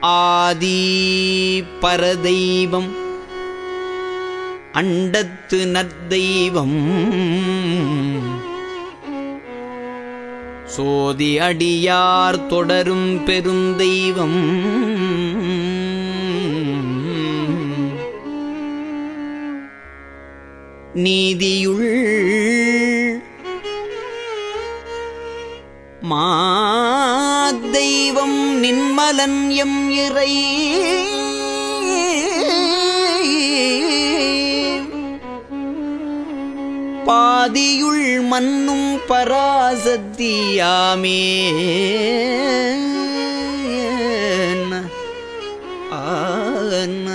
ஆதி பரதெய்வம். அண்டத்து நற்தெய்வம். சோதி அடியார் தொடரும் பெருந்தெய்வம். நீதியுள் மாதெய்வம் நின்மலன் எம் இறை. பாதியுள் மண்ணும் பராசத்தியாமே ஆன